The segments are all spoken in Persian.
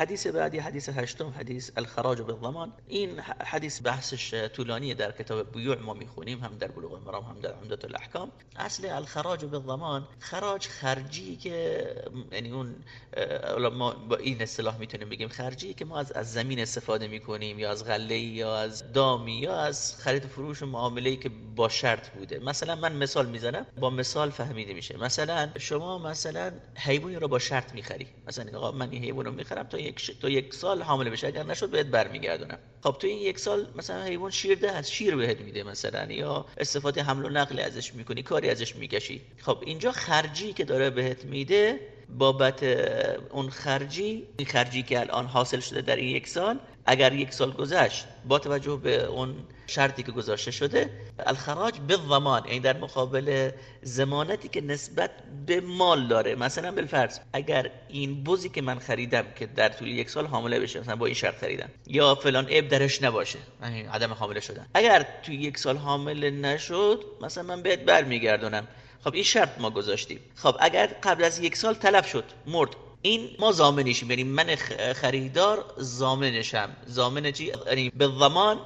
حدیث بعدی حدیث هشتم حدیث الخراج بالضمان. این حدیث بحثش طولانیه در کتاب بیوع ما می‌خونیم هم در بلوغ المرام هم در عمدت الاحکام اصل الخراج بالضمان خراج خرجی که یعنی اون ما با این اصطلاح می‌تونیم بگیم خرجی که ما از, از زمین استفاده می‌کنیم یا از غله یا از دامی یا از خرید فروش و معامله که با شرط بوده. مثلا من مثال می‌زنم با مثال فهمیده میشه. مثلا شما مثلا حیوانی رو با شرط می‌خری. مثلا من این حیوان رو می‌خرم تا یک تا یک سال حامله بشه. اگر نشد بهت برمیگردونم. خب تو این یک سال مثلا حیوان شیر از شیر بهت میده مثلا یا استفاده حمل و نقل ازش می‌کنی کاری ازش می‌کشی. خب اینجا خرجی که داره بهت میده بابت اون خرجی این خرجی که الان حاصل شده در این یک سال اگر یک سال گذشت با توجه به اون شرطی که گذاشته شده الخراج به ضمان یعنی در مقابل زمانتی که نسبت به مال داره. مثلا بالفرض اگر این بوزی که من خریدم که در طول یک سال حامله بشه مثلا با این شرط خریدم یا فلان اب درش نباشه یعنی عدم حامله شدن. اگر توی یک سال حامله نشد مثلا من بهت برمیگردونم. خب این شرط ما گذاشتیم. خب اگر قبل از یک سال تلف شد مرد این ما زامنشیم. یعنی من خریدار زامنشم. زامن چی؟ یعنی به زمان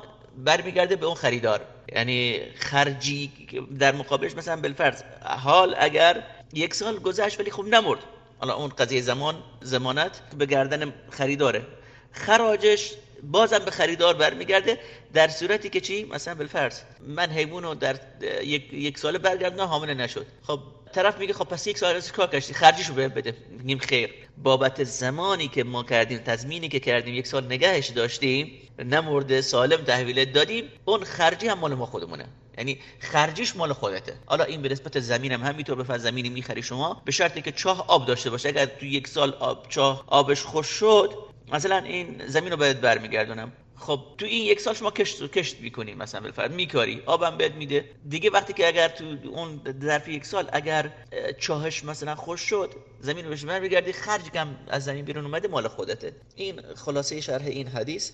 برمیگرده به اون خریدار. یعنی خرجی در مقابلش مثلا بالفرض. حال اگر یک سال گذشت ولی خب نمرد. حالا اون قضیه زمان زمانت به گردن خریداره. خراجش بازم به خریدار برمیگرده در صورتی که چی؟ مثلا بالفرض من حیوانو در یک, یک سال برگردنا حامله نشد. خب طرف میگه خب پس یک سال از کار کشتی خرجیشو به بده. میگیم خیر. بابت زمانی که ما کردیم تضمینی که کردیم یک سال نگهش داشتیم نمرده سالم تحویل دادیم اون خرجی هم مال ما خودمونه. یعنی خرجیش مال خودته. حالا این به نسبت زمین هم همینطور به زمینی می‌خری شما به شرطی که چاه آب داشته باشه. اگر تو یک سال آب چاه آبش خوش شد مثلا این زمین رو باید برمیگردونم. خب تو این یک سال شما کشت کشت می‌کنی مثلا بالفرض میکاری. آبم بهت میده. دیگه وقتی که اگر تو اون ظرف یک سال اگر چاهش مثلا خوش شد زمین بهش برمیگردی خرج کم از زمین بیرون اومده مال خودته. این خلاصه شرح این حدیث.